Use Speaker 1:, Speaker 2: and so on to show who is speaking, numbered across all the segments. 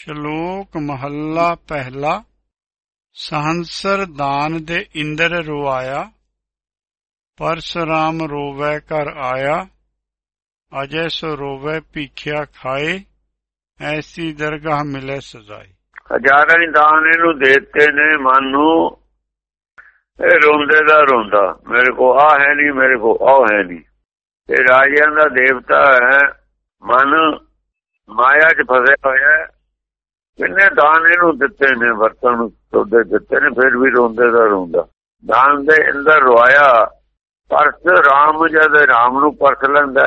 Speaker 1: ਸ਼ਲੋਕ ਮਹੱਲਾ ਪਹਿਲਾ। ਸਹੰਸਰ ਦਾਨ ਦੇ ਇੰਦਰ ਰੁਆਇਆ, ਪਰਸਰਾਮ ਰੋਵੈ ਘਰ ਆਇਆ, ਅਜੈ ਸੋ ਰੋਵੈ ਭੀਖਿਆ ਖਾਏ, ਐਸੀ ਦਰਗਾਹ ਮਿਲੇ ਸਜ਼ਾਈ
Speaker 2: ਹਜ਼ਾਰਾਂ ਦਾਨ ਇਹਨੂੰ ਦੇਤੇ ਨੇ ਮਨ ਨੂੰ, ਇਹ ਰੋਂਦੇ ਦਾ ਰੋਂਦਾ, ਮੇਰੇ ਕੋ ਆ ਹੈ ਨਹੀਂ, ਮੇਰੇ ਕੋ ਆ ਹੈ ਨਹੀਂ। ਇਹ ਰਾਜਿਆਂ ਦਾ ਦੇਵਤਾ ਹੈ, ਮਨ ਮਾਇਆ 'ਚ ਫਸਿਆ ਹੋਇਆ ਹੈ। ਕਿੰਨੇ ਦਾਨ ਇਹਨੂੰ ਦਿੱਤੇ ਨੇ ਵਰਤਨ ਤੋਦੇ ਦਿੱਤੇ ਨੇ, ਫਿਰ ਵੀ ਰੋਂਦੇ ਦਾ ਰੋਂਦਾ। ਦਾਨ ਦੇ ਅੰਦਰ ਰੋਇਆ, ਪਰਸ ਰਾਮ ਜਦ ਰਾਮ ਨੂੰ ਪਰਸ ਲੈਂਦਾ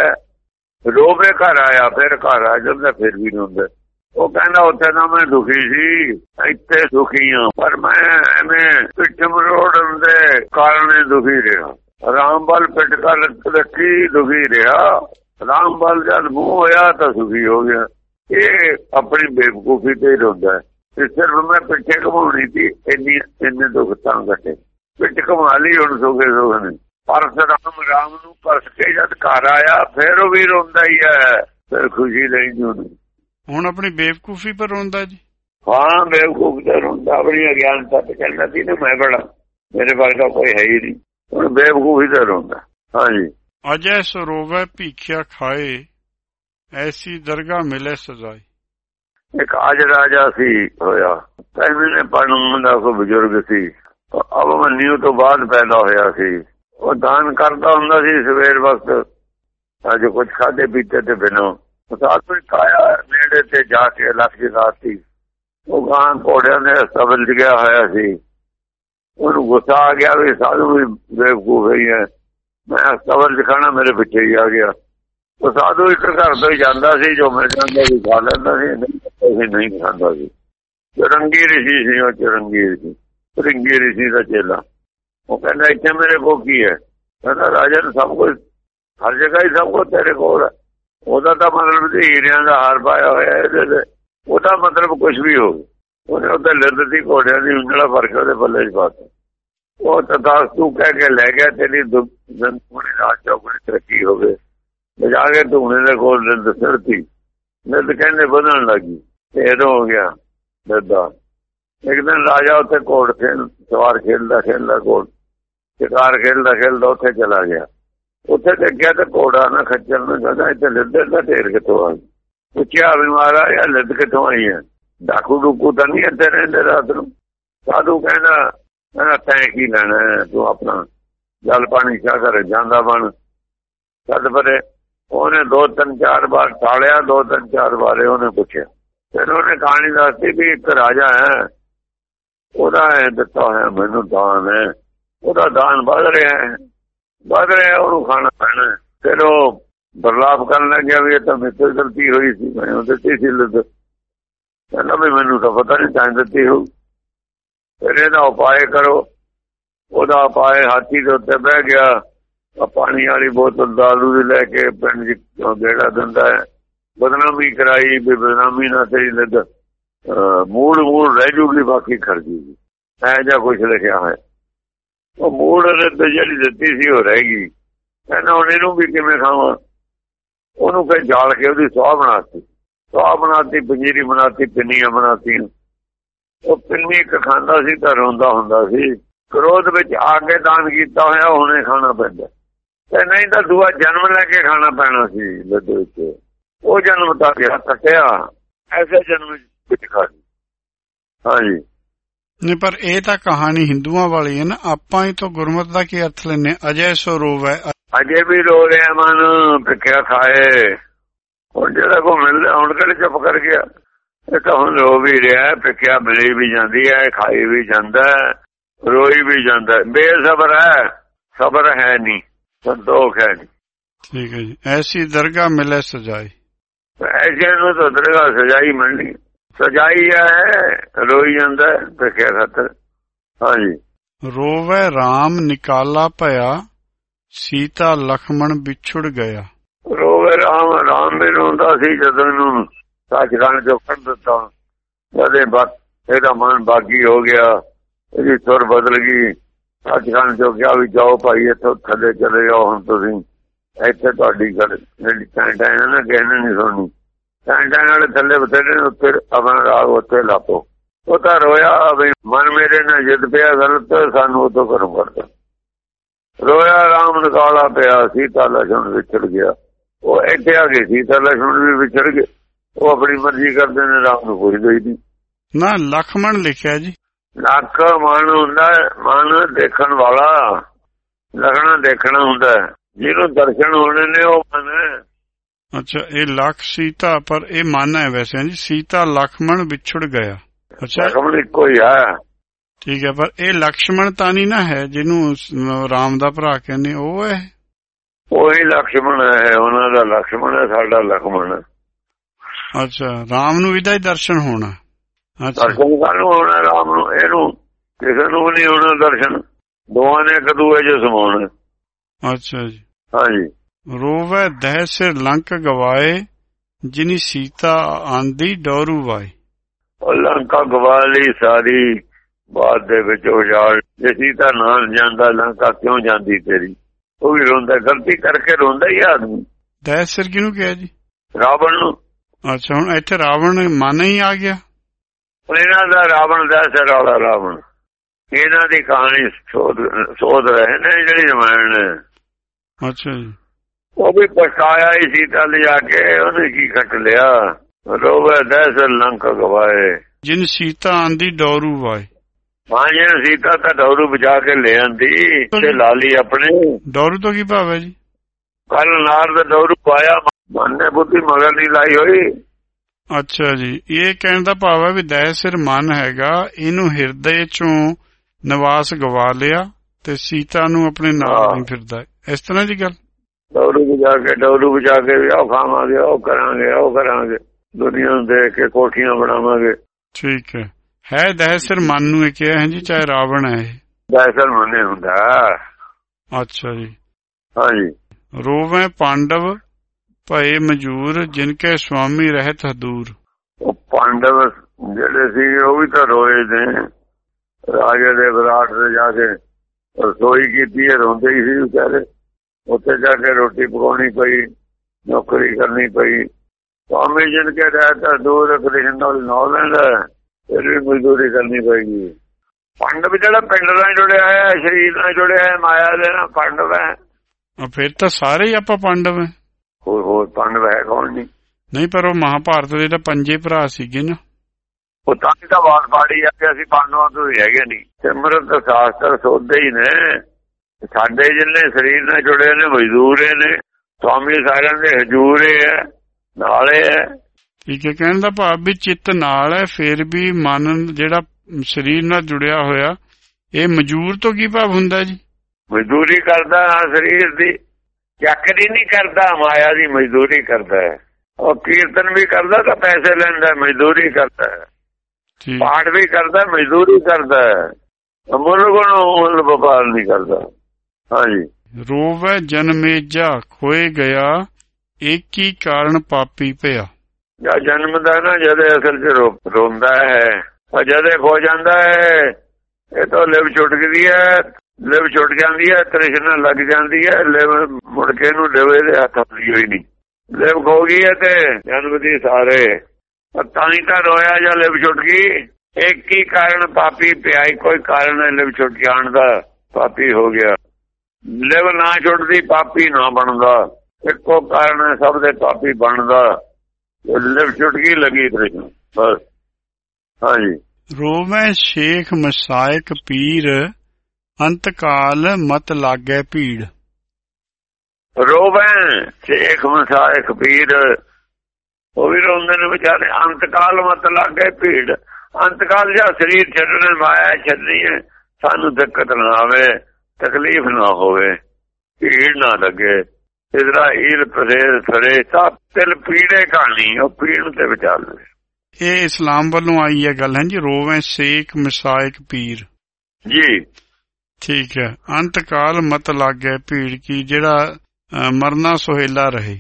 Speaker 2: ਰੋਵੇ ਘਰ ਆਇਆ, ਫਿਰ ਘਰ ਆ ਜਾਂਦਾ, ਫਿਰ ਵੀ ਰੋਂਦਾ। ਉਹ ਕਹਿੰਦਾ, ਉੱਥੇ ਨਾ ਮੈਂ ਦੁਖੀ ਸੀ, ਇੱਥੇ ਸੁਖੀ ਹਾਂ, ਪਰ ਮੈਂ ਐਵੇਂ ਪਿੱਠ ਮਰੋੜਨ ਦੇ ਕਾਰਨ ਦੁਖੀ ਰਿਹਾ। ਰਾਮ ਬਲ ਪਿੱਟ ਕਾ ਦੁਖੀ ਰਿਹਾ। ਰਾਮ ਬਲ ਜਦ ਮੂੰਹ ਹੋਇਆ ਤਾਂ ਸੁਖੀ ਹੋ ਗਿਆ। ਇਹ ਆਪਣੀ ਬੇਵਕੂਫੀ ਤੇ ਰੋਂਦਾ ਤੇ ਸਿਰਫ ਮੈਂ ਪਿੱਛੇ ਘਮਾਉਣੀ ਸੀ ਇੰਨੀ ਇੰਨੇ ਦੁੱਖ ਤਾਂ ਘਟੇ। ਪਿੱਛ ਘਮਾ ਲਈ ਹੁਣ ਸੁਖੇ ਸੁਖ ਨੇ। ਪਰਸ ਰਾਮ ਰਾਮ ਨੂੰ ਪਰਸ ਕੇ ਜਦ ਘਰ ਆਇਆ ਫਿਰ ਉਹ ਵੀ ਰੋਂਦਾ ਹੀ ਹੈ। ਫਿਰ ਖੁਸ਼ੀ ਲਈ ਜੂ
Speaker 1: ਹੁਣ ਆਪਣੀ ਬੇਵਕੂਫੀ ਪਰ ਰੋਂਦਾ ਜੀ?
Speaker 2: ਹਾਂ ਬੇਵਕੂਫ ਤੇ ਰੋਂਦਾ। ਆਪਣੀ ਅਗਿਆਨਤਾ ਤੇ ਕਹਿੰਦਾ ਸੀ ਨਾ ਮੈਂ ਬੜਾ। ਮੇਰੇ ਵਰਗਾ ਕੋਈ ਹੈ ਹੀ ਨਹੀਂ। ਹੁਣ ਬੇਵਕੂਫੀ ਤੇ ਰੋਂਦਾ। ਹਾਂਜੀ।
Speaker 1: ਅਜੈ ਸੋ ਰੋਵੈ ਭੀਖਿਆ ਖਾਏ। ਐਸੀ ਦਰਗਾਹ ਮਿਲੇ ਸਜ਼ਾਈ।
Speaker 2: ਇੱਕ ਆਜ ਰਾਜਾ ਸੀ ਹੋਇਆ। ਕਹਿੰਦੇ ਨੇ ਪੜਨ ਦਾ ਕੋਈ ਬਜ਼ੁਰਗ ਸੀ। ਅਬ ਮੰਨਿਓ ਤੋਂ ਬਾਅਦ ਪੈਦਾ ਹੋਇਆ ਸੀ। ਉਹ ਦਾਨ ਕਰਦਾ ਹੁੰਦਾ ਸੀ ਸਵੇਰ ਵਕਤ। ਅੱਜ ਕੁਝ ਖਾਦੇ ਪੀਤੇ ਤੇ ਬਿਨੋ। ਸਾਧੂ ਕਾਇਆ ਨੇੜੇ ਤੇ ਜਾ ਕੇ ਲੱਖ ਦੀ ਰਾਤੀ ਉਹ ਗਾਂ ਘੋੜਿਆਂ ਦੇ ਸਬਲ ਗਿਆ ਹੋਇਆ ਸੀ। ਉਹਨੂੰ ਗੁੱਸਾ ਆ ਗਿਆ ਵੀ ਸਾਧੂ ਵੀ ਬੇਵਕੂਫ ਹੈ ਮੈਂ ਸਬਲ ਦਿਖਾਣਾ ਮੇਰੇ ਪਿੱਛੇ ਹੀ ਆ ਗਿਆ। ਉਹ ਸਾਧੂ ਇੱਕ ਘਰ ਤੋਂ ਹੀ ਜਾਂਦਾ ਸੀ, ਜੋ ਮਿਲ ਜਾਂਦਾ ਸੀ ਖਾ ਲੈਂਦਾ ਸੀ, ਨਹੀਂ ਨਹੀਂ ਖਾਂਦਾ ਸੀ। ਚਰੰਗੀ ਰਿਸ਼ੀ ਸੀ, ਉਹ ਚਰੰਗੀ ਰਿਸ਼ੀ ਚਰੰਗੀ ਰਿਸ਼ੀ ਦਾ ਚੇਲਾ। ਉਹ ਕਹਿੰਦਾ, ਇੱਥੇ ਮੇਰੇ ਕੋਲ ਕੀ ਹੈ? ਕਹਿੰਦਾ, ਰਾਜਾ ਨੂੰ ਸਭ ਕੁਝ ਹਰ ਜਗ੍ਹਾ ਹੀ ਸਭ ਕੁਝ ਤੇਰੇ ਕੋਲ ਹੈ। ਉਹਦਾ ਤਾਂ ਮਤਲਬ ਤੇ ਹੀਰਿਆਂ ਦਾ ਹਾਰ ਪਾਇਆ ਹੋਇਆ ਇਹਦੇ ਤੇ ਉਹਦਾ ਮਤਲਬ ਕੁਝ ਵੀ ਹੋਵੇ। ਉਹਨੇ ਉਹਦੇ ਲਿਰਦ ਦੀ, ਘੋੜਿਆਂ ਦੀ ਉਂਗਲਾ ਫੜ ਉਹਦੇ ਪੱਲੇ 'ਚ ਪਾਤਾ ਉਹ ਤਦਾਸ ਤੂੰ ਕਹਿ ਕੇ ਲੈ ਗਿਆ, ਤੇਰੀ ਦੁਨੀਆ ਰਾਜ ਚੌਕੜੀ ਤਰੱਕੀ ਹੋਵੇ ਗਈ ਬਜਾ ਕੇ ਧੂਣੇ ਦੇ ਕੋਲ ਨਿੰਦ ਸਿਰਤੀ ਕਹਿੰਦੇ ਵਧਣ ਲੱਗੀ ਫੇਰ ਹੋ ਗਿਆ ਦੱਦਾ ਇੱਕ ਦਿਨ ਰਾਜਾ ਉੱਥੇ ਘੋੜ ਖੇਲ ਸਵਾਰ ਖੇਲਦਾ ਖੇਲਦਾ ਘੋੜ। ਸ਼ਿਕਾਰ ਖੇਲਦਾ ਖੇਲਦਾ ਉੱਥੇ ਚਲਾ ਗਿਆ। ਉੱਥੇ ਦੇਖਿਆ ਤੇ ਘੋੜਾ ਨਾ ਖੱਚਰ ਨੂੰ ਕਹਿੰਦਾ ਇੱਥੇ ਲਿੱਦੇ ਦਾ ਢੇਰ ਕਿੱਥੋਂ ਆ ਪੁੱਛਿਆ ਵੀ ਮਹਾਰਾਜ ਲਿੱਦ ਕਿੱਥੋਂ ਆਈ ਹੈ? ਡਾਕੂ ਡੂਕੂ ਤਾਂ ਨਹੀਂ ਇੱਥੇ ਰਹਿੰਦੇ ਰਾਤ ਨੂੰ। ਸਾਧੂ ਕਹਿੰਦਾ ਕਹਿੰਦਾ, ਤੈਂ ਕੀ ਲੈਣਾ ਤੂੰ ਆਪਣਾ ਜਲ ਪਾਣੀ ਚਾਹ ਕਰ ਜਾਂਦਾ ਬਣ। ਸਦ ਪਰੇ। ਉਹਨੇ ਦੋ ਤਿੰਨ ਚਾਰ ਵਾਰ ਟਾਲਿਆ, ਦੋ ਤਿੰਨ ਚਾਰ ਵਾਰੇ ਉਹਨੇ ਪੁੱਛਿਆ। ਫਿਰ ਉਹਨੇ ਕਹਾਣੀ ਦੱਸੀ ਵੀ ਇੱਕ ਰਾਜਾ ਹੈ, ਉਹਦਾ ਹੈ ਦਿੱਤਾ ਹੋਇਆ ਮੈਨੂੰ ਦਾਨ ਹੈ, ਉਹਦਾ ਦਾਨ ਵਧ ਰਿਹਾ ਹੈ, ਵਧ ਰਿਹਾ ਉਹਨੂੰ ਖਾਣਾ ਪੈਣਾ ਫਿਰ ਉਹ ਬਰਲਾਪ ਕਰਨ ਲੱਗਿਆ ਵੀ ਇਹ ਤਾਂ ਮੇਰੇ ਗਲਤੀ ਹੋਈ ਸੀ, ਮੈਂ ਉਹ ਦਿੱਤੀ ਸੀ ਲੱਦ। ਕਹਿੰਦਾ ਵੀ ਮੈਨੂੰ ਤਾਂ ਪਤਾ ਨਹੀਂ ਤਾਂ ਦਿੱਤੀ ਹੋ ਫਿਰ ਇਹਦਾ ਉਪਾਅ ਕਰੋ, ਉਹਦਾ ਉਪਾਏ ਹਾਥੀ ਦੇ ਉੱਤੇ ਬਹਿ ਗਿਆ। ਪਾਣੀ ਵਾਲੀ ਬੋਤਲ ਦਾਰੂ ਦੀ ਲੈ ਕੇ ਪਿੰਡ ਚ ਗੇੜਾ ਦਿੰਦਾ ਹੈ। ਬਦਨਾਮੀ ਕਰਾਈ ਵੀ ਬਦਨਾਮੀ ਨਾ ਤੇਰੀ ਲੱਗ ਮੂੜ ਮੂੜ ਰਹਿ ਜੂਗੀ, ਬਾਕੀ ਖੜ ਜੂਗੀ। ਐ ਜਾਂ ਕੁਝ ਲਿਖਿਆ ਹੈ ਉਹ ਮੂੜ ਨੇ ਜਿਹੜੀ ਦਿੱਤੀ ਸੀ ਉਹ ਰਹਿ ਗਈ। ਕਹਿੰਦਾ ਹੁਣ ਇਹਨੂੰ ਵੀ ਕਿਵੇਂ ਖਾਵਾਂ? ਉਹਨੂੰ ਕਹੇ ਜਾਲ ਕੇ ਉਹਦੀ ਸਵਾਹ ਬਣਾਤੀ। ਸਵਾਹ ਬਣਾਤੀ, ਪੰਜੀਰੀ ਬਣਾਤੀ, ਪਿੰਨੀਆਂ ਬਣਾਤੀ ਉਹ ਪਿੰਨੀ ਇੱਕ ਖਾਂਦਾ ਸੀ ਤਾਂ ਰੋਂਦਾ ਹੁੰਦਾ ਸੀ। ਕ੍ਰੋਧ ਵਿੱਚ ਆ ਕੇ ਦਾਨ ਕੀਤਾ ਹੋਇਆ ਹੁਣੇ ਖਾਣਾ ਪੈਂਦਾ। ਤੇ ਨਹੀਂ ਤਾਂ ਦੂਆ ਜਨਮ ਲੈ ਕੇ ਖਾਣਾ ਪੈਣਾ ਸੀ ਲੱਡੂ ਵਿੱਚ। ਉਹ ਜਨਮ ਤਾਂ ਗਿਆ ਕੱਟਿਆ। ਐਸੇ ਜਨਮ ਵਿੱਚ ਖਾ ਹਾਂਜੀ।
Speaker 1: ਨਹੀਂ ਪਰ ਇਹ ਤਾਂ ਕਹਾਣੀ ਹਿੰਦੂਆਂ ਵਾਲੀ ਹੈ ਨਾ। ਆਪਾਂ ਹੀ ਤਾਂ ਗੁਰਮਤ ਦਾ ਕੀ ਅਰਥ ਲੈਨੇ ਅਜੈ ਸੋ ਰੋਵੈ
Speaker 2: ਅਜੇ ਵੀ ਰੋ ਰਿਹਾ ਮਨ ਭਿੱਖਿਆ ਖਾਏ। ਹੁਣ ਜਿਹੜਾ ਕੋ ਮਿਲਦਾ ਹੁਣ ਕਿਹੜੇ ਚੁੱਪ ਕਰ ਗਿਆ? ਇਹ ਤਾਂ ਹੁਣ ਰੋ ਵੀ ਰਿਹਾ ਭਿੱਖਿਆ ਮਿਲੀ ਵੀ ਜਾਂਦੀ ਹੈ ਖਾਈ ਵੀ ਜਾਂਦਾ ਰੋਈ ਵੀ ਜਾਂਦਾ ਬੇਸਬਰ ਹੈ ਸਬਰ ਹੈ ਨਹੀਂ। ਸੰਤੋਖ ਹੈ
Speaker 1: ਠੀਕ ਹੈ ਜੀ। ਐਸੀ ਦਰਗਾਹ ਮਿਲੇ ਸਜਾਈ।
Speaker 2: ਐਸੇ ਨੂੰ ਤਾਂ ਦਰਗਾਹ ਸਜਾਈ ਮਿਲਣੀ। ਸਜਾਈ ਹੈ ਰੋਈ ਜਾਂਦਾ ਭਿੱਖਿਆ ਖਾਤਰ। ਹਾਂਜੀ।
Speaker 1: ਰੋਵੈ RAM ਨਿਕਾਲਾ ਭਇਆ ਸੀਤਾ ਲਖਮਣ ਵਿਛੜ ਗਿਆ।
Speaker 2: ਰੋਵੇ ਰਾਮ ਰਾਮ ਵੀ ਰੋਂਦਾ ਸੀ ਜਦੋਂ ਨੂੰ ਸੱਚਖੰਡ ਚੋਂ ਕੱਢ ਦਿੱਤਾ। ਜਦੇ ਬਸ ਇਹਦਾ ਮਨ ਬਾਗੀ ਹੋ ਗਿਆ ਇਹਦੀ ਸੁਰ ਬਦਲ ਗਈ। ਸਾਧਕਾਂ ਜੋ ਕਿਹਾ ਵੀ ਜਾਓ ਭਾਈ, ਇੱਥੋਂ ਥੱਲੇ ਚਲੇ ਜਾਓ ਹੁਣ ਤੁਸੀਂ। ਇੱਥੇ ਤੁਹਾਡੀ ਗੱਲ ਜਿਹੜੀ ਟੈਂਟਾਂ ਨਾ ਕਹਿਣੇ ਨਹੀਂ ਸੁਣਨੀ। ਟੈਂਟਾਂ ਵਾਲੇ ਥੱਲੇ ਬਥੇਰੇ ਉੱਤੇ ਆਪਣਾ ਰਾਗ ਉੱਤੇ ਲਾਪੋ। ਉਹ ਤਾਂ ਰੋਇਆ ਵੀ ਮਨ ਮੇਰੇ ਨਾਲ ਜਿੱਦ ਪਿਆ ਗਲਤ ਸਾਨੂੰ ਉਦੋਂ ਕਰਮ ਕਰਦਾ ਰੋਇਆ ਰਾਮ ਨਿਕਾਲਾ ਪਿਆ, ਸੀਤਾ ਲਛਣ ਵਿਛੜ ਗਿਆ। ਉਹ ਇੱਥੇ ਆ ਗਈ ਸੀਤਾ ਲਛਣ ਵੀ ਵਿਛੜ ਗਏ। ਉਹ ਆਪਣੀ ਮਰਜ਼ੀ ਕਰਦੇ ਨੇ, ਰਾਮ ਨੂੰ ਪੁੱਛਦੇ ਹੀ ਨਹੀਂ।
Speaker 1: ਨਾ, ਲਖਮਣ ਲਿਖਿਆ ਜੀ।
Speaker 2: ਲੱਖ ਮਨ ਹੁੰਦਾ ਮਨ ਦੇਖਣ ਵਾਲਾ ਲਗਣਾ ਦੇਖਣਾ ਹੁੰਦਾ ਜਿਹਨੂੰ ਦਰਸ਼ਨ ਹੋਣੇ ਨੇ ਉਹ ਮਨ
Speaker 1: ਅੱਛਾ ਇਹ ਲਖ ਸੀਤਾ ਪਰ ਇਹ ਮਨ ਹੈ ਵੈਸੇ ਜੀ ਸੀਤਾ ਲਖਮਣ ਵਿਛੜ ਗਿਆ। ਅੱਛਾ।
Speaker 2: ਲਖਮਣ ਇੱਕੋ ਹੀ ਆ
Speaker 1: ਠੀਕ ਹੈ ਪਰ ਇਹ ਲਖਸ਼ਮਣ ਤਾਂ ਨਹੀਂ ਨਾ ਹੈ ਜਿਹਨੂੰ ਰਾਮ ਦਾ ਭਰਾ ਕਹਿੰਦੇ ਉਹ ਹੈ।
Speaker 2: ਉਹੀ ਲਖਸ਼ਮਣ ਹੈ ਉਹਨਾਂ ਦਾ ਲਖਸ਼ਮਣ ਹੈ ਸਾਡਾ ਲਖਮਣ
Speaker 1: ਅੱਛਾ ਰਾਮ ਨੂੰ ਇਹਦਾ ਹੀ ਦਰਸ਼ਨ ਹੋਣਾ।
Speaker 2: ਦਰਸ਼ਨ ਕਾਹਨੂੰ ਹੋਣਾ ਰਾਮ ਨੂੰ ਇਹਨੂੰ ਕਿਸੇ ਨੂੰ ਨਹੀਂ ਹੋਣਾ ਦਰਸ਼ਨ। ਦੋਵਾਂ ਨੇ ਇੱਕ ਦੂਏ 'ਚ ਸਮਾਉਣਾ।
Speaker 1: ਅੱਛਾ ਜੀ।
Speaker 2: ਹਾਂਜੀ।
Speaker 1: ਰੋਵੈ ਦਹਿ ਸਿਰ ਲੰਕ ਗਵਾਏ ਜਿਨੀ ਸੀਤਾ ਆਂਦੀ ਡੋਰੂ ਵਾਏ।
Speaker 2: ਉਹ ਲੰਕਾ ਗਵਾ ਲਈ ਸਾਰੀ ਬਾਅਦ ਦੇ ਵਿੱਚ ਉਜਾੜ। ਜੇ ਸੀਤਾ ਨਾਲ ਜਾਂਦਾ ਲੰਕਾ ਕਿਉਂ ਜਾਂਦੀ ਤੇਰੀ? ਉਹ ਵੀ ਰੋਂਦਾ ਗਲਤੀ ਕਰਕੇ ਰੋਂਦਾ ਹੀ ਆਦਮੀ।
Speaker 1: ਦਹਿ ਸਿਰ ਕਿਹਨੂੰ ਕਿਹਾ ਜੀ?
Speaker 2: ਰਾਵਣ ਨੂੰ।
Speaker 1: ਅੱਛਾ ਹੁਣ ਇੱਥੇ ਰਾਵਣ ਮਨ ਹੀ ਆ ਗਿਆ।
Speaker 2: ਇਹਨਾਂ ਦਾ ਰਾਵਣ ਦਾ ਸਿਰ ਵਾਲਾ ਰਾਵਣ। ਇਹਨਾਂ ਦੀ ਕਹਾਣੀ ਸੋਧ ਸੋਧ ਰਹੇ ਨੇ ਜਿਹੜੀ ਰਮਾਇਣ ਹੈ
Speaker 1: ਅੱਛਾ ਜੀ।
Speaker 2: ਉਹ ਵੀ ਪਛਤਾਇਆ ਹੀ ਸੀਤਾ ਲਿਜਾ ਕੇ ਉਹਨੇ ਕੀ ਖੱਟ ਲਿਆ? ਰੋਵੇ ਦਸ ਲੰਕ ਗਵਾਏ।
Speaker 1: ਜਿਨ ਸੀਤਾ ਆਂਦੀ ਡੋਰੂ ਵਾਏ।
Speaker 2: ਮਾਂ ਜੀ ਸੀਤਾ ਤਾਂ ਡੌਰੂ ਬਚਾ ਕੇ ਲੈ ਆਂਦੀ ਤੇ ਲਾਲੀ ਆਪਣੇ।
Speaker 1: ਡੋਰੂ ਤੋਂ ਕੀ ਭਾਵ ਹੈ ਜੀ?
Speaker 2: ਕੱਲ ਨਾਰ ਦਾ ਡੌਰੂ ਪਾਇਆ ਮਨ ਨੇ ਬੁੱਧੀ ਮਗਰ ਨਹੀਂ ਲਾਈ ਹੋਈ।
Speaker 1: ਅੱਛਾ ਜੀ। ਇਹ ਕਹਿਣ ਦਾ ਭਾਵ ਹੈ ਵੀ ਦਹਿ ਸਿਰ ਮਨ ਹੈਗਾ ਇਹਨੂੰ ਹਿਰਦੇ ਚੋਂ ਨਿਵਾਸ ਗਵਾ ਲਿਆ ਤੇ ਸੀਤਾ ਨੂੰ ਆਪਣੇ ਨਾਲ
Speaker 2: ਹਾਂ।
Speaker 1: ਨਹੀਂ ਫਿਰਦਾ। ਹੈ। ਇਸ ਤਰ੍ਹਾਂ ਦੀ ਗੱਲ?
Speaker 2: ਡੌਰੂ ਬਚਾ ਕੇ ਡੌਰੂ ਬਚਾ ਕੇ ਵੀ ਉਹ ਖਾਵਾਂਗੇ ਉਹ ਕਰਾਂਗੇ ਉਹ ਕਰਾਂਗੇ। ਦੁਨੀਆ ਨੂੰ ਦੇਖ ਕੇ ਕੋਠੀਆਂ ਬਣਾਵਾਂਗੇ।
Speaker 1: ਠੀਕ ਹੈ। ਹੈ ਦਹਿ ਸਿਰ ਮਨ ਨੂੰ ਇਹ ਕਿਹਾ ਹੈ ਜੀ ਚਾਹੇ ਰਾਵਣ ਹੈ
Speaker 2: ਦੈਸਲ ਮੰਨੇ ਹੁੰਦਾ।
Speaker 1: ਅੱਛਾ ਜੀ।
Speaker 2: ਹਾਂਜੀ।
Speaker 1: ਰੋਵੇਂ ਪਾਂਡਵ ਭਏ ਮਜੂਰ ਜਿਨ ਕੇ ਸੁਆਮੀ ਰਹਿਤ ਹਦੂਰ।
Speaker 2: ਉਹ ਪਾਂਡਵ ਜਿਹੜੇ ਸੀ ਉਹ ਵੀ ਤਾਂ ਰੋਏ ਨੇ। ਰਾਜੇ ਦੇ ਵਿਰਾਟ ਤੇ ਜਾ ਕੇ ਰਸੋਈ ਕੀਤੀ ਹੈ ਰੋਂਦੇ ਹੀ ਸੀ ਵਿਚਾਰੇ। ਉੱਥੇ ਜਾ ਕੇ ਰੋਟੀ ਪਕਾਉਣੀ ਪਈ ਨੌਕਰੀ ਕਰਨੀ ਪਈ। ਸਵਾਮੀ ਜਿਨ ਕੇ ਰਹਿਤਾ ਦੂਰ ਕ੍ਰਿਸ਼ਨ ਨਾਲ ਨੌ ਲੈਂਦਾ ਫਿਰ ਵੀ ਮਜ਼ਦੂਰੀ ਕਰਨੀ ਪਏਗੀ। ਪਾਂਡਵ ਜਿਹੜਾ ਪਿੰਡ ਨਾਲ ਜੁੜਿਆ ਹੈ ਸ਼ਰੀਰ ਨਾਲ ਜੁੜਿਆ ਹੈ ਮਾਇਆ ਦੇ ਨਾਲ ਪਾਂਡਵ ਹੈ।
Speaker 1: ਫਿਰ ਤਾਂ ਸਾਰੇ ਹੀ ਆਪਾਂ ਪਾਂਡਵ ਹੈ।
Speaker 2: ਹੋਰ ਹੋਰ ਪਾਂਡਵ ਹੈ ਕੌਣ ਨਹੀਂ
Speaker 1: ਨਹੀਂ ਪਰ ਉਹ ਮਹਾਭਾਰਤ ਦੇ ਤਾਂ ਪੰਜੇ ਭਰਾ ਸੀਗੇ ਨਾ।
Speaker 2: ਉਹ ਤਾਂ ਹੀ ਤਾਂ ਬਾਤ ਪਾੜੀ ਆ ਕਿ ਅਸੀਂ ਪਾਂਡਵਾਂ ਤੋਂ ਹੀ ਹੈਗੇ ਨਹੀਂ। ਸਿਮਰਤ ਸ਼ਾਸਤਰ ਸੋਧੇ ਹੀ ਨੇ। ਸਾਡੇ ਜਿੰਨੇ ਸਰੀਰ ਨਾਲ ਜੁੜੇ ਨੇ ਮਜ਼ਦੂਰ ਨੇ ਸਵਾਮੀ ਸਾਰਿਆਂ ਦੇ ਹਜੂਰ ਹੈ ਨਾਲੇ ਹੈ।
Speaker 1: ਠੀਕ ਹੈ ਕਹਿਣ ਦਾ ਭਾਵ ਵੀ ਚਿੱਤ ਨਾਲ ਹੈ ਫਿਰ ਵੀ ਮਨ ਜਿਹੜਾ ਸਰੀਰ ਨਾਲ ਜੁੜਿਆ ਹੋਇਆ ਇਹ ਮਜੂਰ ਤੋਂ ਕੀ ਭਾਵ ਹੁੰਦਾ ਜੀ?
Speaker 2: ਮਜ਼ਦੂਰੀ ਕਰਦਾ ਸਰੀਰ ਦੀ। ਚੱਕਰੀ ਨਹੀਂ ਕਰਦਾ ਮਾਇਆ ਦੀ ਮਜ਼ਦੂਰੀ ਕਰਦਾ ਹੈ। ਉਹ ਕੀਰਤਨ ਵੀ ਕਰਦਾ ਤਾਂ ਪੈਸੇ ਲੈਂਦਾ ਮਜ਼ਦੂਰੀ ਕਰਦਾ ਹੈ। ਪਾਠ ਵੀ ਕਰਦਾ ਮਜ਼ਦੂਰੀ ਕਰਦਾ ਹੈ। ਮੁੱਲ ਗੁਣ ਵਪਾਰ ਨਹੀਂ ਕਰਦਾ ਹਾਂਜੀ।
Speaker 1: ਰੋਵੈ ਜਨਮੇਜਾ ਖੋਏ ਗਿਆ ਇੱਕ ਹੀ ਕਾਰਨ ਪਾਪੀ ਭਇਆ।
Speaker 2: ਜਾਂ ਜਨਮਦਾ ਨਾ ਜਦੇ ਅਸਲ 'ਚ ਰੋਂਦਾ ਹੈ ਉਹ ਜਦੇ ਖੋ ਜਾਂਦਾ ਹੈ ਇਹ ਤਾਂ ਲਿਵ ਛੁੱਟ ਗਈ ਹੈ। ਲਿਵ ਛੁੱਟ ਜਾਂਦੀ ਹੈ ਤ੍ਰਿਸ਼ਨਾ ਲੱਗ ਜਾਂਦੀ ਹੈ, ਲਿਵ ਮੁੜ ਕੇ ਨੂੰ ਲਿਵ ਇਹਦੇ ਹੱਥ ਆਉਂਦੀ ਹੋਈ ਨਹੀਂ। ਲਿਵ ਖੋ ਗਈ ਹੈ ਤੇ ਜਨਮ ਸਾਰੇ। ਤਾਂ ਹੀ ਤਾਂ ਰੋਇਆ ਜਾਂ ਲਿਵ ਛੁੱਟ ਗਈ। ਇੱਕ ਹੀ ਕਾਰਨ ਪਾਪੀ ਪਿਆ ਕੋਈ ਕਾਰਨ ਹੈ ਲਿਵ ਛੁੱਟ ਜਾਣ ਦਾ। ਪਾਪੀ ਹੋ ਗਿਆ। ਲਿਵ ਨਾ ਛੁੱਟਦੀ, ਪਾਪੀ ਨਾ ਬਣਦਾ। ਇੱਕੋ ਕਾਰਨ ਸਭ ਦੇ ਪਾਪੀ ਬਣਦਾ। ਲਿਵ ਛੁੱਟ ਗਈ, ਲੱਗੀ ਤ੍ਰਿਸ਼ਨਾ ਬਸ। ਹਾਂਜੀ।
Speaker 1: ਰੋਵੈ ਸ਼ੇਖ ਮਸਾਇਕ ਪੀਰ ਅੰਤਕਾਲ ਮਤ ਲਾਗੈ ਭੀੜ।
Speaker 2: ਰੋਵੈ ਸ਼ੇਖ ਮਸਾਇਕ ਪੀਰ ਉਹ ਵੀ ਰੋਂਦੇ ਨੇ ਵਿਚਾਰੇ ਅੰਤਕਾਲ ਮਤ ਲੱਗੇ ਭੀੜ। ਅੰਤਕਾਲ ਜਾਂ ਸਰੀਰ ਛੱਡਣੇ ਮਾਇਆ ਛੱਡਣੀ ਹੈ ਸਾਨੂੰ ਦਿੱਕਤ ਨਾ ਆਵੇ ਤਕਲੀਫ ਨਾ ਹੋਵੇ ਭੀੜ ਨਾ ਲੱਗੇ। ਇਜ਼ਰਾਈਲ ਪ੍ਰੇਰ ਫਰੇ ਸਭ ਤਿਲ ਪੀੜੇ ਕਹਾਣੀ ਉਹ ਪੀੜ ਤੇ ਵਿਚਾਰ
Speaker 1: ਇਹ ਇਸਲਾਮ ਵੱਲੋਂ ਆਈ ਹੈ ਗੱਲ ਹੈ ਜੀ ਰੋਵੈ ਸ਼ੇਖ ਮਸਾਇਕ ਪੀਰ।
Speaker 2: ਜੀ।
Speaker 1: ਠੀਕ ਹੈ। ਅੰਤਕਾਲ ਮਤ ਲਾਗੈ ਭੀੜ ਕੀ ਜਿਹੜਾ ਮਰਨਾ ਸੁਹੇਲਾ ਰਹੇ।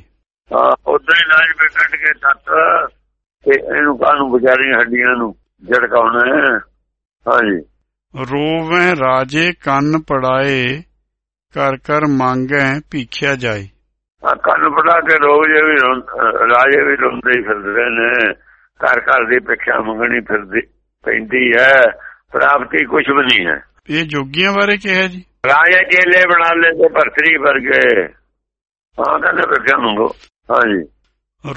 Speaker 2: ਉਦਾਂ ਹੀ ਨਾਜ ਵਿੱਚ ਕੱਢ ਕੇ ਤੱਤ ਤੇ ਇਹਨੂੰ ਕਾਹਨੂੰ ਵਿਚਾਰੀਆਂ ਹੱਡੀਆਂ ਨੂੰ ਝੜਕਾਉਣਾ ਹੈ। ਹਾਂਜੀ।
Speaker 1: ਰੋਵੈ ਰਾਜੇ ਕੰਨ ਪੜਾਏ ਕਰ ਕਰ ਮੰਗੈ ਭੀਖਿਆ ਜਾਏ।
Speaker 2: ਆ ਕੰਨ ਫੜਾ ਕੇ ਰੋਗ ਜੇ ਵੀ ਰਾਜੇ ਵੀ ਰੋਂਦੇ ਹੀ ਫਿਰਦੇ ਨੇ। ਘਰ ਘਰ ਦੀ ਪਿੱਛਾ ਮੰਗਣੀ ਫਿਰਦੀ ਪੈਂਦੀ ਹੈ। ਪ੍ਰਾਪਤੀ ਕੁਝ ਵੀ ਨਹੀਂ ਹੈ।
Speaker 1: ਇਹ ਜੋਗੀਆਂ ਬਾਰੇ ਕਿਹਾ ਜੀ?
Speaker 2: ਰਾਜੇ ਚੇਲੇ ਬਣਾ ਲੈ ਤੇ ਭਰਤਰੀ ਵਰਗੇ ਹਾਂ ਕਹਿੰਦੇ ਪਿੱਛਾ ਮੰਗੋ? ਹਾਂਜੀ।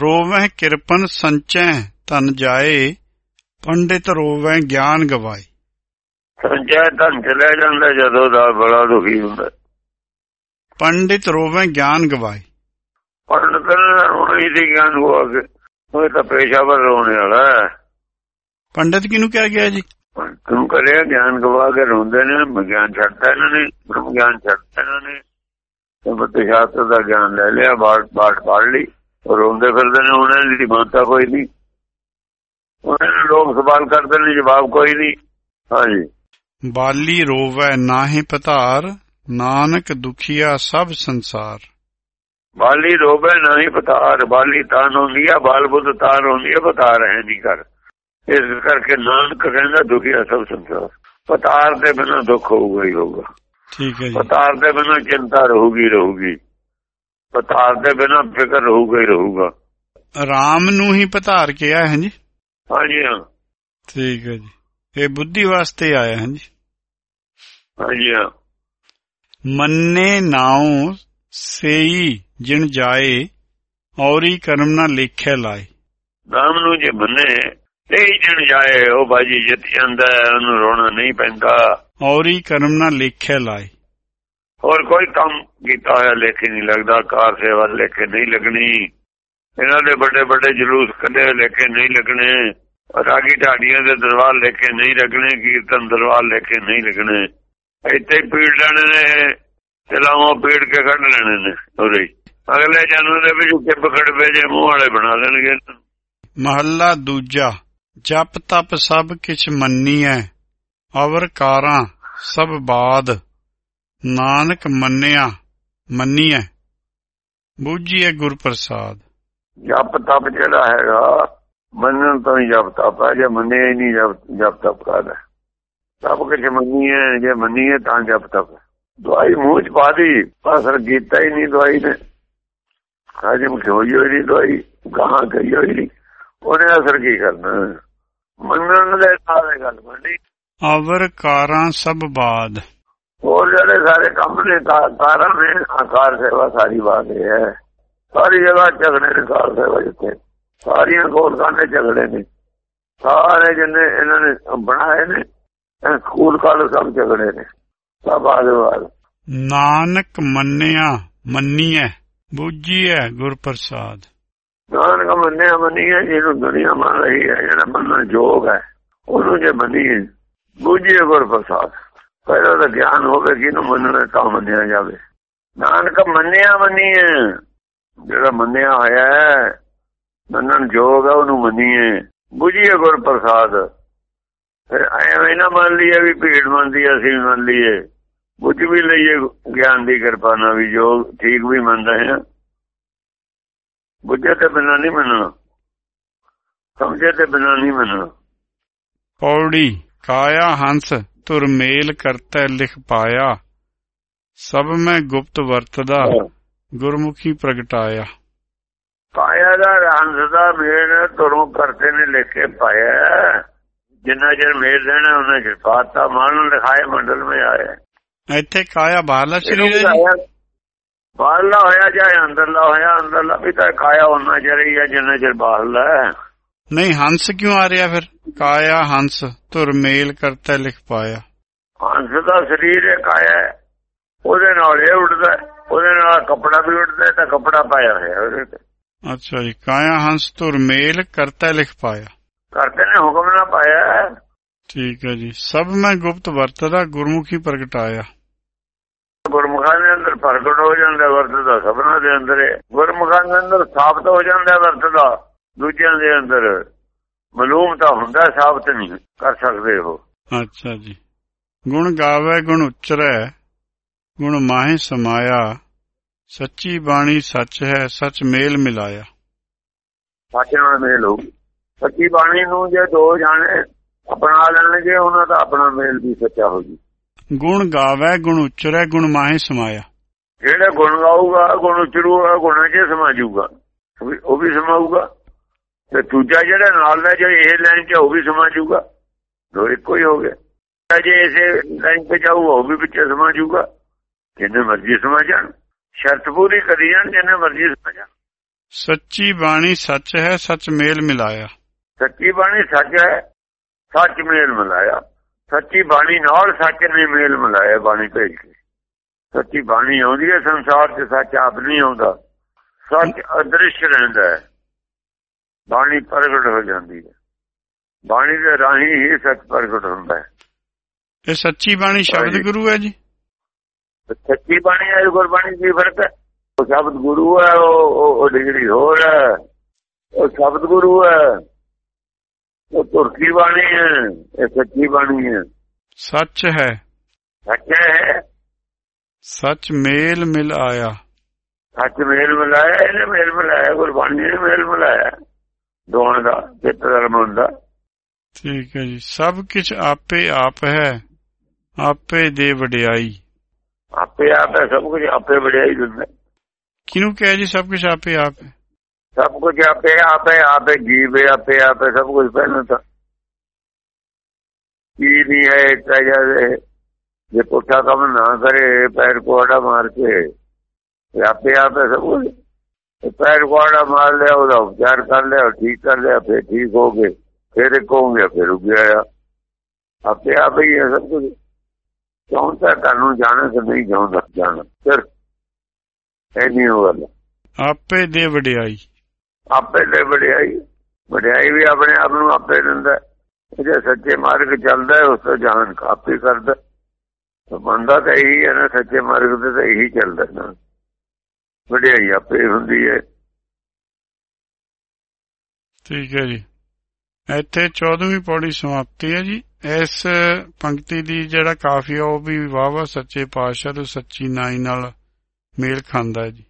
Speaker 1: ਰੋਵੈ ਕਿਰਪਨ ਸੰਚੈ ਤਨ ਜਾਏ ਪੰਡਿਤ ਰੋਵੈ ਗਿਆਨ ਗਵਾਏ।
Speaker 2: ਸੰਚੈ ਧਨ ਚਲੇ ਜਾਂਦਾ ਜਦੋਂ ਦਾ ਬੜਾ ਦੁਖੀ ਹੁੰਦਾ।
Speaker 1: ਪੰਡਿਤ ਰੋਵੈ ਗਿਆਨ ਗਵਾਏ।
Speaker 2: ਪੰਡਤ ਰੋਣਾ ਦੀ ਗਿਆਨ ਕੇ। ਉਹ ਤਾਂ ਪੇਸ਼ਾਵਰ ਰੋਣੇ ਵਾਲਾ
Speaker 1: ਪੰਡਿਤ ਕਿਹਨੂੰ ਕਿਹਾ ਗਿਆ ਜੀ?
Speaker 2: ਤੂੰ ਕਰਿਆ ਗਿਆਨ ਗਵਾ ਕੇ ਰੋਂਦੇ ਨੇ ਗਿਆਨ ਛੱਡਤਾ ਇਹਨਾਂ ਨੇ ਬ੍ਰਹਮ ਗਿਆਨ ਛੱਡਤਾ ਇਹਨਾਂ ਨੇ। ਤੇ ਬੱਤੇ ਸ਼ਾਸਤਰ ਦਾ ਗਿਆਨ ਲੈ ਲਿਆ ਬਾਟ ਬਾਟ ਪੜ ਲਈ। ਰੋਂਦੇ ਫਿਰਦੇ ਨੇ ਉਹਨਾਂ ਦੀ ਮਾਨਤਾ ਕੋਈ ਨਹੀਂ। ਉਹਨਾਂ ਨੂੰ ਲੋਕ ਸਵਾਲ ਕਰਦੇ ਨੇ ਜਵਾਬ ਕੋਈ ਨਹੀਂ। ਹਾਂਜੀ।
Speaker 1: ਬਾਲੀ ਰੋਵੈ ਨਾਹੀ ਪਤਾਰ ਨਾਨਕ ਦੁਖੀਆ ਸਭ ਸੰਸਾਰ।
Speaker 2: ਬਾਲੀ ਰੋਵੇ ਨਹੀਂ ਪਤਾਰ ਬਾਲੀ ਤਾਂ ਹੁੰਦੀ ਆ ਬਾਲ ਬੁੱਧ ਤਾਰ ਹੁੰਦੀ ਆ ਪਤਾਰ ਹੈ ਨਹੀਂ ਕਰ ਇਸ ਕਰਕੇ ਨਾਨਕ ਕਹਿੰਦਾ ਦੁਖੀਆ ਸਭ ਸੰਸਾਰ। ਪਤਾਰ ਦੇ ਬਿਨਾਂ ਦੁੱਖ ਹੋਊਗਾ ਹੀ ਹੋਊਗਾ।
Speaker 1: ਠੀਕ ਹੈ ਜੀ।
Speaker 2: ਪਤਾਰ ਦੇ ਬਿਨਾਂ ਚਿੰਤਾ ਰਹੂਗੀ ਰਹੂਗੀ। ਪਤਾਰ ਦੇ ਬਿਨਾਂ ਫਿਕਰ ਰਹੂਗਾ ਹੀ ਰਹੂਗਾ।
Speaker 1: ਰਾਮ ਨੂੰ ਹੀ ਪਧਾਰ ਕਿਹਾ ਹੈ ਜੀ।
Speaker 2: ਹਾਂਜੀ ਹਾਂ।
Speaker 1: ਠੀਕ ਹੈ ਜੀ। ਇਹ ਬੁੱਧੀ ਵਾਸਤੇ ਆਇਆ ਹੈ ਜੀ।
Speaker 2: ਹਾਂਜੀ ਹਾਂ।
Speaker 1: ਮੰਨੇ ਨਾਉ ਸੇਈ ਜਿਣ ਜਾਏ ਔਰੀ ਕਰਮ ਨਾ ਲੇਖੇ ਲਾਏ।
Speaker 2: ਨਾਮ ਨੂੰ ਜੇ ਮੰਨੇ ਤੇ ਹੀ ਜਣ ਜਾਏ ਉਹ ਬਾਜੀ ਜਿੱਤ ਜਾਂਦਾ ਉਹਨੂੰ ਰੋਣਾ ਨਹੀਂ ਪੈਂਦਾ।
Speaker 1: ਔਰੀ ਕਰਮ ਨਾ ਲੇਖੇ ਲਾਏ।
Speaker 2: ਹੋਰ ਕੋਈ ਕੰਮ ਕੀਤਾ ਹੋਇਆ ਲੇਖੇ ਨਹੀਂ ਲੱਗਦਾ ਕਾਰ ਸੇਵਾ ਲੇਖੇ ਨਹੀਂ ਲੱਗਣੀ। ਇਹਨਾਂ ਦੇ ਵੱਡੇ ਵੱਡੇ ਜਲੂਸ ਕੱਢੇ ਲੇਖੇ ਨਹੀਂ ਲੱਗਣੇ। ਰਾਗੀ ਢਾਡੀਆਂ ਦੇ ਦਰਬਾਰ ਲੇਖੇ ਨਹੀਂ ਲੱਗਣੇ ਕੀਰਤਨ ਦਰਬਾਰ ਲੇਖੇ ਨਹੀਂ ਲੱਗਣੇ। ਇੱਥੇ ਪੀੜ ਲੈਣੇ ਨੇ ਤੇ ਲਾਵਾਂ ਪੀੜ ਕੇ ਕੱਢ ਲੈਣੇ ਨੇ ਹੀ। ਅਗਲੇ ਜਨਮ ਦੇ ਵਿੱਚ ਕਿੱਪ ਖੜਵੇ ਜੇ ਮੂੰਹ ਵਾਲੇ ਬਣਾ ਲੈਣਗੇ।
Speaker 1: ਮਹੱਲਾ ਦੂਜਾ। ਜਪ ਤਪ ਸਭ ਕਿਛ ਮੰਨੀਐ, ਅਵਰ ਕਾਰਾਂ ਸਭ ਬਾਦ। ਨਾਨਕ ਮੰਨਿਆ, ਮੰਨੀਐ। ਬੂਝੀਐ ਗੁਰ ਪ੍ਰਸਾਦ
Speaker 2: ਜਪ ਤਪ ਜਿਹੜਾ ਹੈਗਾ, ਮੰਨਣ ਤੋਂ ਹੀ ਜਪ ਤਪ ਹੈ, ਜੇ ਮੰਨੇ ਹੀ ਨਹੀਂ ਜਪ ਤਪ ਕਰਦਾ ਸਭ ਕੁਝ ਮੰਨੀਏ ਜੇ ਮੰਨੀਏ ਤਾਂ ਜਪ ਤਪ ਦਵਾਈ ਮੂੰਹ ਚ ਪਾ ਦੀ ਅਸਰ ਕੀਤਾ ਹੀ ਨਹੀਂ ਦਵਾਈ ਨੇ। ਹਾਜਮ ਕਿਉਂ ਹੋਈ ਨਹੀਂ ਦਵਾਈ, ਗਾਹਾਂ ਗਈ ਹੋਈ। ਨਹੀਂ ਉਹਨੇ ਅਸਰ ਕੀ ਕਰਨਾ? ਮੰਨਣ ਦੇ ਇਹ ਗੱਲ ਬਣੀ
Speaker 1: ਅਵਰ ਕਾਰਾਂ ਸਭ ਬਾਦ।
Speaker 2: ਹੋਰ ਜਿਹੜੇ ਸਾਰੇ ਕੰਮ ਨੇ ਕਾਰਾਂ ਨੇ ਆਕਾਰ ਸੇਵਾ ਸਾਰੀ ਬਾਤ ਹੈ। ਸਾਰੀ ਜਗ੍ਹਾ ਝਗੜੇ ਨੇ ਕਾਰ ਸੇਵਾ ਜਿੱਥੇ। ਸਾਰੀਆਂ ਗੋਲਕਾਂ ਝਗੜੇ ਨੇ। ਸਾਰੇ ਜਿੰਨੇ ਇਹਨਾਂ ਨੇ ਬਣਾਏ ਨੇ ਸਕੂਲ ਕਾਲ ਸਭ ਝਗੜੇ ਨੇ। ਸਭ ਆਦਵਾਲ
Speaker 1: ਨਾਨਕ ਮੰਨਿਆ ਮੰਨੀਐ ਬੂਝੀਐ ਗੁਰ ਪ੍ਰਸਾਦ
Speaker 2: ਨਾਨਕ ਮੰਨਿਆ ਮੰਨੀਏ, ਜਿਹਨੂੰ ਦੁਨੀਆ ਮੰਨ ਰਹੀ ਹੈ, ਜਿਹੜਾ ਮੰਨਣ ਯੋਗ ਹੈ, ਉਹਨੂੰ ਜੇ ਮੰਨੀਏ ਬੁਝੀਏ ਗੁਰ ਪ੍ਰਸਾਦ ਪਹਿਲਾਂ ਤਾਂ ਗਿਆਨ ਹੋਵੇ ਕਿ ਇਹਨੂੰ ਮੰਨਣਾ ਤਾਂ ਮੰਨਿਆ ਜਾਵੇ। ਨਾਨਕ ਮੰਨਿਆ ਮੰਨੀਏ, ਜਿਹੜਾ ਮੰਨਿਆ ਹੋਇਆ ਹੈ, ਮੰਨਣ ਯੋਗ ਹੈ, ਉਹਨੂੰ ਮੰਨੀਏ ਬੁਝੀਏ ਗੁਰ ਪ੍ਰਸਾਦ ਫਿਰ ਐਵੇਂ ਨਾ ਮੰਨ ਲਈਏ ਵੀ ਭੀੜ ਮੰਨਦੀ ਅਸੀਂ ਵੀ ਮੰਨ ਲਈਏ। ਬੁੱਝ ਵੀ ਲਈਏ, ਗਿਆਨ ਦੀ ਕਿਰਪਾ ਨਾਲ ਵੀ ਜੋ ਠੀਕ ਵੀ ਮੰਨਦੇ ਹਾਂ। ਬੁੱਝੇ ਤੇ ਬਿਨਾਂ ਨਹੀਂ ਮੰਨਣਾ। ਸਮਝੇ ਤੇ ਬਿਨਾਂ ਨਹੀਂ ਮੰਨਣਾ।
Speaker 1: ਪੌੜੀ ਕਾਇਆ ਹੰਸ ਤੁਰ ਮੇਲ ਕਰਤੈ ਲਿਖ ਪਾਇਆ। ਸਭ ਮੈਂ ਗੁਪਤ ਵਰਤਦਾ ਗੁਰਮੁਖੀ ਪ੍ਰਗਟਾਇਆ।
Speaker 2: ਕਾਇਆ ਦਾ ਹੰਸ ਦਾ ਮੇਲ ਤੁਰੋਂ ਕਰਤੇ ਨੇ ਲਿਖੇ ਪਾਇਆ। ਜਿੰਨਾ ਚਿਰ ਮੇਲ ਦੇਣਾ ਉਹਨਾਂ ਚਿਰ ਪਾਤਾ। ਮਾਨ ਲਿਖਾਏ ਮੰਡਲ ਮੇ ਆਇਆ।
Speaker 1: ਇੱਥੇ ਕਾਇਆ
Speaker 2: ਇਹਨੂੰ
Speaker 1: ਸਰੀਰ ਹੈ
Speaker 2: ਬਾਹਰਲਾ ਹੋਇਆ ਚਾਹੇ ਅੰਦਰਲਾ ਹੋਇਆ ਅੰਦਰਲਾ ਵੀ ਤਾਂ ਕਾਇਆ ਉਹਨਾਂ ਚਿਰ ਹੀ ਜਿੰਨਾ ਚਿਰ ਬਾਹਰਲਾ
Speaker 1: ਨਹੀਂ ਹੰਸ ਕਿਉਂ ਆ ਰਿਹਾ ਫਿਰ? ਕਾਇਆ ਹੰਸ ਤੁਰ ਮੇਲ ਕਰਤੈ ਲਿਖ ਪਾਇਆ।
Speaker 2: ਹੰਸ ਦਾ ਸਰੀਰ ਹੈ। ਕਾਇਆ। ਉਹਦੇ ਨਾਲ ਇਹ ਉੱਡਦਾ ਉਹਦੇ ਨਾਲ ਕੱਪੜਾ ਵੀ ਉੱਡਦਾ ਤਾਂ ਕੱਪੜਾ ਪਾਇਆ ਹੋਇਆ ਉਹਦੇ ਤੇ।
Speaker 1: ਅੱਛਾ ਜੀ ਕਾਇਆ ਹੰਸ ਤੁਰ ਮੇਲ ਕਰਤੈ ਲਿਖ ਪਾਇਆ।
Speaker 2: ਕਰਦੇ ਨੇ ਹੁਕਮ ਨਾ ਪਾਇਆ।
Speaker 1: ਠੀਕ ਹੈ ਜੀ। ਸਭ ਮੈਂ ਗੁਪਤ ਵਰਤਦਾ ਗੁਰਮੁਖੀ ਪ੍ਰਗਟਾਇਆ।
Speaker 2: ਅੰਦਰ ਪ੍ਰਗਟ ਹੋ ਜਾਂਦਾ ਵਰਤ ਦਾ ਸਭਨਾਂ ਦੇ ਅੰਦਰ ਹੈ। ਗੁਰਮੁਖਾਂ ਦੇ ਅੰਦਰ ਸਾਬਤ ਹੋ ਜਾਂਦਾ ਵਰਤ ਦਾ ਦੂਜਿਆਂ ਦੇ ਅੰਦਰ। ਮਲੂਮ ਤਾਂ ਹੁੰਦਾ ਸਾਬਤ ਨਹੀਂ ਕਰ ਸਕਦੇ ਹੋ
Speaker 1: ਅੱਛਾ ਜੀ। ਗੁਣ ਗਾਵੇ ਗੁਣ ਉਚਰੈ ਗੁਣ ਮਾਹੇ ਸਮਾਇਆ। ਸੱਚੀ ਬਾਣੀ ਸੱਚ ਹੈ ਸੱਚ ਮੇਲ ਮਿਲਾਇਆ।
Speaker 2: ਸੱਚ ਨਾਲ ਮੇਲ ਹੋ ਸੱਚੀ ਬਾਣੀ ਨੂੰ ਜੇ ਦੋ ਜਾਣੇ ਅਪਣਾ ਲੈਣਗੇ ਉਹਨਾਂ ਦਾ ਆਪਣਾ ਮੇਲ ਵੀ ਸੱਚਾ ਹੋ ਜੀ।
Speaker 1: ਗੁਣ ਗਾਵੇ ਗੁਣ ਉਚਰੈ ਗੁਣ ਮਾਹੇ ਸਮਾਇਆ।
Speaker 2: ਜਿਹੜਾ ਗੁਣ ਗਾਊਗਾ ਗੁਣ ਉਚਰੂਗਾ ਗੁਣਾਂ 'ਚ ਸਮਾ ਜਾਊਗਾ ਉਹ ਵੀ- ਸਮਾਊਗਾ। ਤੇ ਦੂਜਾ ਜਿਹੜਾ ਨਾਲ ਦਾ ਜੋ ਇਹ ਲਾਈਨ 'ਚ ਉਹ ਵੀ ਸਮਾ ਜਾਊਗਾ ਦੋ ਇੱਕੋ ਹੀ ਹੋ ਗਿਆ ਜੇ ਇਸੇ ਲਾਈਨ 'ਤੇ ਜਾਊਗਾ ਉਹ ਵੀ ਵਿੱਚ ਸਮਾ ਜਾਊਗਾ ਜਿੰਨੇ ਮਰਜ਼ੀ ਸਮਾ ਜਾਣ ਸ਼ਰਤ ਪੂਰੀ ਕਰੀ ਜਾਣ ਜਿੰਨੇ ਮਰਜ਼ੀ ਸਮਾ ਜਾਣ
Speaker 1: ਸੱਚੀ ਬਾਣੀ ਸੱਚ ਹੈ ਸੱਚ ਮੇਲ ਮਿਲਾਇਆ।
Speaker 2: ਸੱਚੀ ਬਾਣੀ ਸੱਚ ਹੈ ਸੱਚ ਮੇਲ ਮਿਲਾਇਆ। ਸੱਚੀ ਬਾਣੀ ਨਾਲ ਸੱਚ ਨੇ ਮੇਲ ਮਿਲਾਇਆ ਬਾਣੀ ਭੇਜ ਕੇ। ਸੱਚੀ ਬਾਣੀ ਆਉਂਦੀ ਹੈ ਸੰਸਾਰ 'ਚ ਸੱਚ ਆਪ ਨਹੀਂ ਆਉਂਦਾ। ਸੱਚ ਅਦ੍ਰਿਸ਼ ਰਹਿੰਦਾ ਹੈ। ਬਾਣੀ ਪ੍ਰਗਟ ਹੋ ਜਾਂਦੀ ਹੈ। ਬਾਣੀ ਦੇ ਰਾਹੀਂ ਹੀ ਸੱਚ ਪ੍ਰਗਟ ਹੁੰਦਾ ਹੈ।
Speaker 1: ਇਹ ਸੱਚੀ ਬਾਣੀ ਸ਼ਬਦ। ਗੁਰੂ ਹੈ ਜੀ?
Speaker 2: ਸੱਚੀ ਬਾਣੀ ਹੈ ਗੁਰਬਾਣੀ ਦੀ ਫ਼ਰਕ ਹੈ। ਉਹ ਸ਼ਬਦ ਗੁਰੂ ਹੈ ਉਹ ਡਿਗਰੀ ਹੋਰ ਹੈ। ਉਹ ਸ਼ਬਦ ਗੁਰੂ ਹੈ। ਉਹ ਤੁਰਕੀ ਬਾਣੀ ਹੈ ਇਹ ਸੱਚੀ ਬਾਣੀ ਹੈ।
Speaker 1: ਸੱਚ ਹੈ।
Speaker 2: ਸੱਚ ਹੈ।
Speaker 1: ਸੱਚ ਮੇਲ ਮਿਲ ਆਇਆ
Speaker 2: ਸੱਚ ਮੇਲ ਮਿਲਾਇਆ ਇਹਨੇ ਮੇਲ ਮਿਲਾਇਆ ਗੁਰਬਾਣੀ ਨੇ ਮੇਲ ਮਿਲਾਇਆ ਦੋਹਾਂ ਦਾ ਚਿੱਤ ਧਰਮ ਦਾ।
Speaker 1: ਠੀਕ ਹੈ ਜੀ। ਸਭ ਕੁਝ ਆਪੇ ਆਪ ਹੈ ਆਪੇ ਦੇ ਵਡਿਆਈ।
Speaker 2: ਆਪੇ ਆਪ ਹੈ ਸਭ ਕੁਝ ਆਪੇ ਵਡਿਆਈ ਦਿੰਦਾ
Speaker 1: ਕਿਹਨੂੰ ਕਹੇ ਜੀ ਸਭ ਕੁਝ ਆਪੇ ਆਪ ਹੈ?
Speaker 2: ਸਭ ਕੁਝ ਆਪੇ ਆਪ ਹੈ ਆਪੇ ਜੀਵ ਹੈ ਆਪੇ ਆਪ ਹੈ ਸਭ ਕੁਝ ਪਹਿਲਾਂ ਤਾਂ। ਕੀ ਨਹੀਂ ਹੈ ਕਹਿਆ ਜੇ ਪੁੱਠਾ ਕੰਮ ਨਾ ਕਰੇ ਪੈਰ ਕੋੜਾ ਮਾਰ ਕੇ ਤੇ ਆਪੇ ਆਪ ਸਭ ਕੁਝ। ਤੇ ਪੈਰ ਕੋੜਾ ਮਾਰ ਲਿਆ ਉਹਦਾ ਉਪਚਾਰ ਕਰ ਲਿਆ ਠੀਕ ਕਰ ਲਿਆ ਫਿਰ ਠੀਕ ਹੋ ਗਏ ਫਿਰ ਗਿਆ ਫਿਰ ਰੁਕ ਗਿਆ ਆਪੇ ਆਪ ਹੀ ਸਭ ਕੁਝ। ਤਾਂ ਤੁਹਾਨੂੰ ਜਾਣਾ ਕਿ ਨਹੀਂ ਚਾਹੁੰਦਾ ਜਾਣਾ। ਸਿਰਫ ਐਨੀ ਹੋ ਗੱਲ।
Speaker 1: ਆਪੇ ਦੇ ਵਡਿਆਈ।
Speaker 2: ਆਪੇ ਦੇ ਵਡਿਆਈ। ਵਡਿਆਈ ਵੀ ਆਪਣੇ ਆਪ ਨੂੰ ਆਪੇ ਦਿੰਦਾ। ਜੇ ਸੱਚੇ ਮਾਰਗ ਚੱਲਦਾ ਉਸ ਤੋਂ ਜਾਣ ਆਪੇ ਕਰਦਾ ਤਾਂ ਬੰਦਾ ਤਾਂ ਇਹੀ ਹੈ ਨਾ ਸੱਚੇ ਮਾਰਗ ਤੇ ਤਾਂ ਇਹੀ ਚੱਲਦਾ ਨਾ। ਵਡਿਆਈ ਆਪੇ ਹੁੰਦੀ ਹੈ।
Speaker 1: ਠੀਕ ਹੈ ਜੀ। ਇੱਥੇ 14ਵੀਂ ਪੌੜੀ ਸਮਾਪਤੀ ਹੈ ਜੀ। ਇਸ ਪੰਕਤੀ ਦੀ ਜਿਹੜਾ ਕਾਫੀਆ ਉਹ ਵੀ ਵਾਵਾ ਸੱਚੇ ਪਾਤਸ਼ਾਹ ਤੋਂ ਸੱਚੀ ਨਾਈ ਨਾਲ ਮੇਲ ਖਾਂਦਾ ਹੈ ਜੀ।